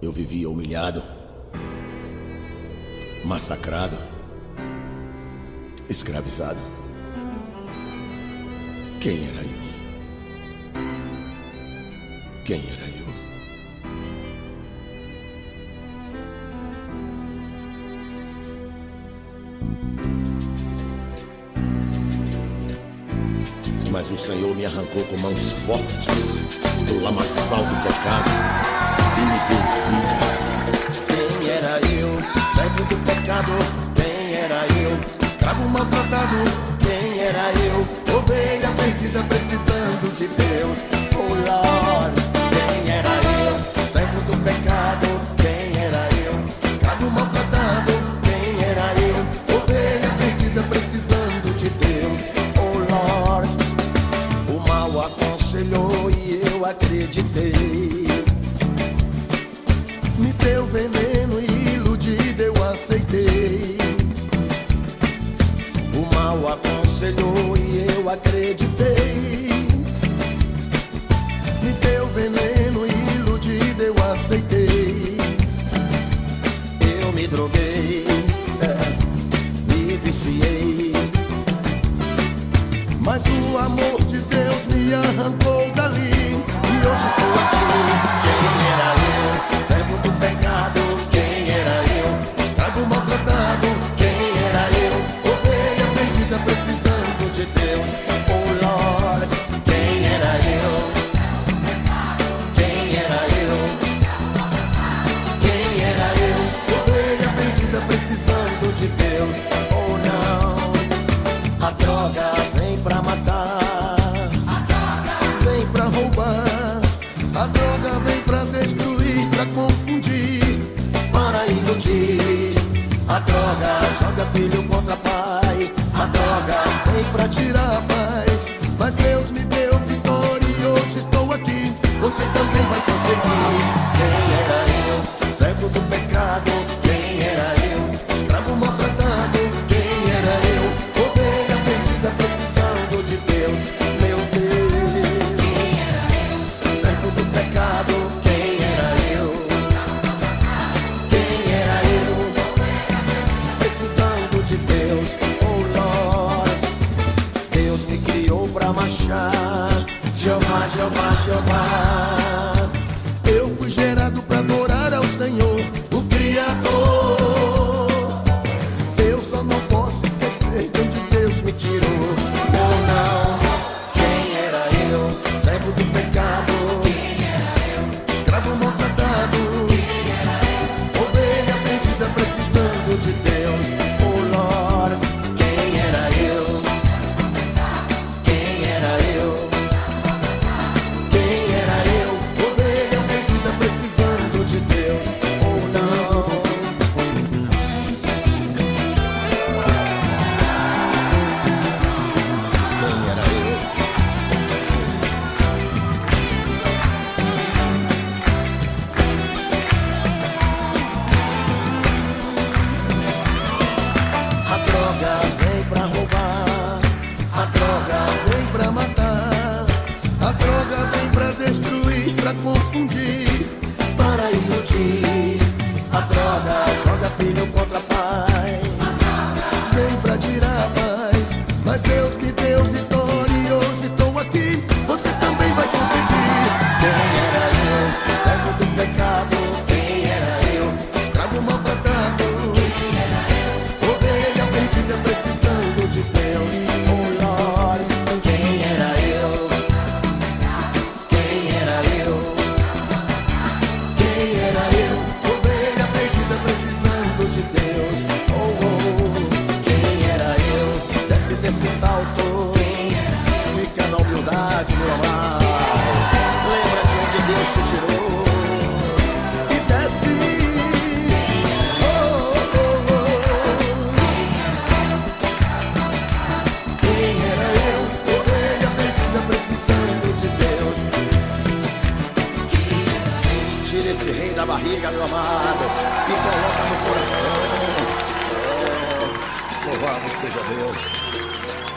Eu vivia humilhado, massacrado, escravizado. Quem era eu? Quem era eu? Mas o Senhor me arrancou com mãos fortes do lamaçal do pecado. Quem era eu, saindo do pecado. veneno iludido eu aceitei. O mal aconselhou e eu acreditei. Me deu veneno iludido eu aceitei. Eu me droguei, é, me viciei. Mas o amor de Deus me arrancou dali e hoje estou aqui. Quem era eu? Sempre não. A droga vem pra matar, a droga vem pra roubar, a droga vem pra destruir, pra confundir, para iludir. A droga e criou pra machar. Jeová, Jeová, Jeová. Martino esse rei da barriga, meu amado, e coloca no coração. Oh, louvado seja Deus.